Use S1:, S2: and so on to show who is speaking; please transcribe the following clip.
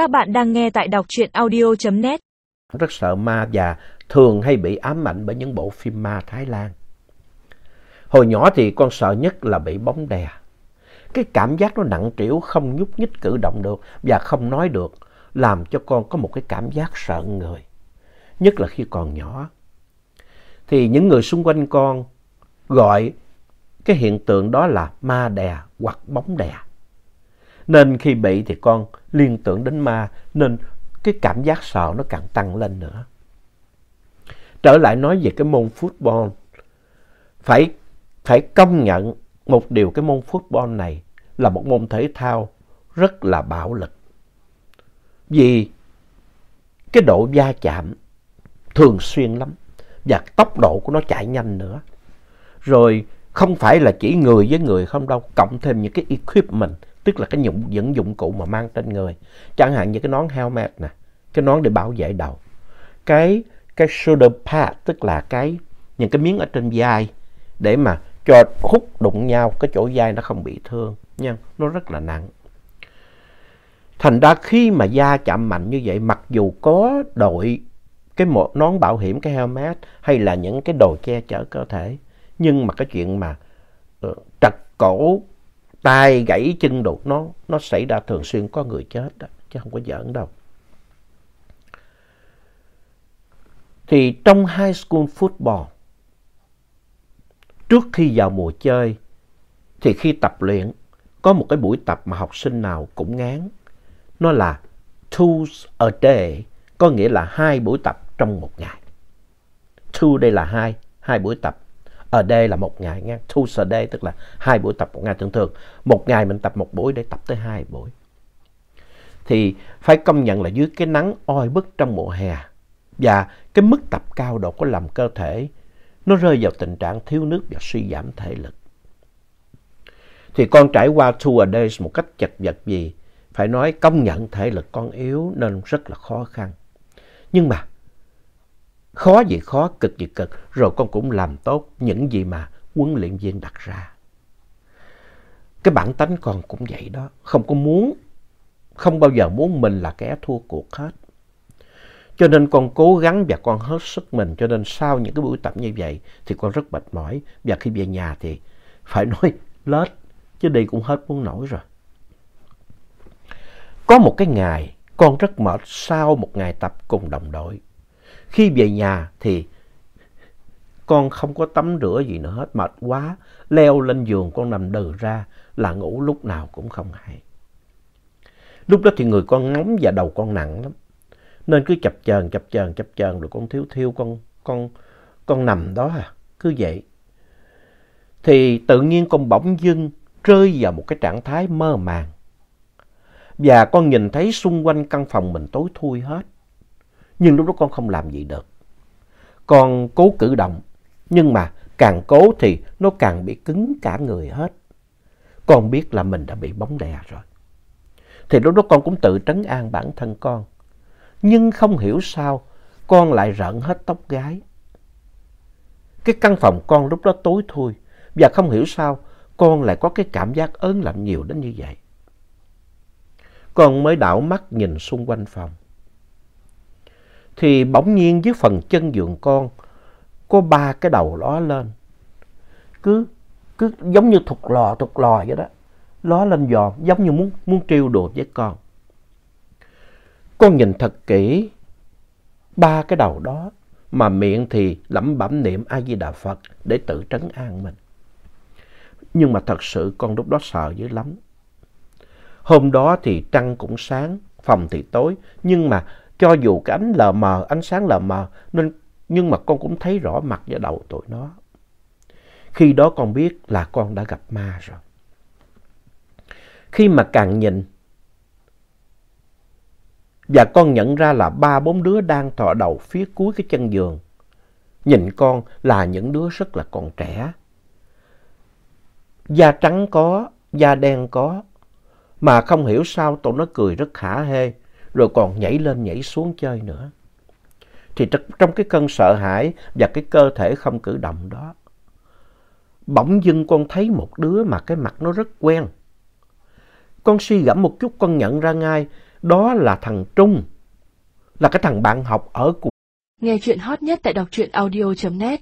S1: Các bạn đang nghe tại đọc truyện audio.net.
S2: Rất sợ ma và thường hay bị ám ảnh bởi những bộ phim ma Thái Lan. Hồi nhỏ thì con sợ nhất là bị bóng đè. Cái cảm giác nó nặng trĩu, không nhúc nhích cử động được và không nói được, làm cho con có một cái cảm giác sợ người. Nhất là khi còn nhỏ. Thì những người xung quanh con gọi cái hiện tượng đó là ma đè hoặc bóng đè. Nên khi bị thì con liên tưởng đến ma nên cái cảm giác sợ nó càng tăng lên nữa. Trở lại nói về cái môn football, phải, phải công nhận một điều cái môn football này là một môn thể thao rất là bạo lực. Vì cái độ va chạm thường xuyên lắm và tốc độ của nó chạy nhanh nữa. Rồi không phải là chỉ người với người không đâu, cộng thêm những cái equipment, tức là cái dụng, những dụng cụ mà mang trên người. Chẳng hạn như cái nón helmet nè, cái nón để bảo vệ đầu. Cái, cái shoulder pad, tức là cái, những cái miếng ở trên vai để mà cho hút đụng nhau, cái chỗ vai nó không bị thương. Nha, nó rất là nặng. Thành ra khi mà da chạm mạnh như vậy, mặc dù có đội cái một nón bảo hiểm, cái helmet hay là những cái đồ che chở cơ thể, nhưng mà cái chuyện mà ờ, uh, trật cổ, tay gãy chân đột nó nó xảy ra thường xuyên có người chết đó, chứ không có giỡn đâu. Thì trong high school football, trước khi vào mùa chơi, thì khi tập luyện, có một cái buổi tập mà học sinh nào cũng ngán. Nó là two a day, có nghĩa là hai buổi tập trong một ngày. Two đây là hai, hai buổi tập ở đây là một ngày nha, two a day tức là hai buổi tập một ngày thường thường. Một ngày mình tập một buổi để tập tới hai buổi. Thì phải công nhận là dưới cái nắng oi bức trong mùa hè và cái mức tập cao độ có làm cơ thể nó rơi vào tình trạng thiếu nước và suy giảm thể lực. Thì con trải qua two a days một cách chật vật gì, phải nói công nhận thể lực con yếu nên rất là khó khăn. Nhưng mà khó gì khó, cực gì cực, rồi con cũng làm tốt những gì mà huấn luyện viên đặt ra. Cái bản tánh con cũng vậy đó, không có muốn, không bao giờ muốn mình là kẻ thua cuộc hết. Cho nên con cố gắng và con hết sức mình, cho nên sau những cái buổi tập như vậy thì con rất mệt mỏi. Và khi về nhà thì phải nói lết, chứ đi cũng hết muốn nổi rồi. Có một cái ngày con rất mệt sau một ngày tập cùng đồng đội. Khi về nhà thì con không có tắm rửa gì nữa hết, mệt quá. Leo lên giường con nằm đừ ra là ngủ lúc nào cũng không hay. Lúc đó thì người con nóng và đầu con nặng lắm. Nên cứ chập chờn, chập chờn, chập chờn rồi con thiếu thiêu con, con, con nằm đó à, cứ vậy. Thì tự nhiên con bỗng dưng rơi vào một cái trạng thái mơ màng. Và con nhìn thấy xung quanh căn phòng mình tối thui hết. Nhưng lúc đó con không làm gì được. Con cố cử động, nhưng mà càng cố thì nó càng bị cứng cả người hết. Con biết là mình đã bị bóng đè rồi. Thì lúc đó con cũng tự trấn an bản thân con. Nhưng không hiểu sao con lại rợn hết tóc gái. Cái căn phòng con lúc đó tối thui. Và không hiểu sao con lại có cái cảm giác ớn lạnh nhiều đến như vậy. Con mới đảo mắt nhìn xung quanh phòng. Thì bỗng nhiên dưới phần chân giường con có ba cái đầu ló lên. Cứ, cứ giống như thục lò, thục lò vậy đó. Ló lên dòm giống như muốn, muốn trêu đùa với con. Con nhìn thật kỹ ba cái đầu đó mà miệng thì lẩm bẩm niệm A Di Đà Phật để tự trấn an mình. Nhưng mà thật sự con lúc đó sợ dữ lắm. Hôm đó thì trăng cũng sáng, phòng thì tối, nhưng mà cho dù cái ánh lờ mờ, ánh sáng lờ mờ, nên, nhưng mà con cũng thấy rõ mặt và đầu tụi nó. Khi đó con biết là con đã gặp ma rồi. Khi mà càng nhìn, và con nhận ra là ba bốn đứa đang thọ đầu phía cuối cái chân giường. Nhìn con là những đứa rất là còn trẻ. Da trắng có, da đen có. Mà không hiểu sao tụi nó cười rất khả hê. Rồi còn nhảy lên nhảy xuống chơi nữa. Thì trong cái cơn sợ hãi và cái cơ thể không cử động đó. Bỗng dưng con thấy một đứa mà cái mặt nó rất quen. Con suy gẫm một chút con nhận ra ngay đó là thằng Trung, là cái thằng bạn học ở cùng.
S1: Nghe chuyện hot nhất tại đọc truyện audio.net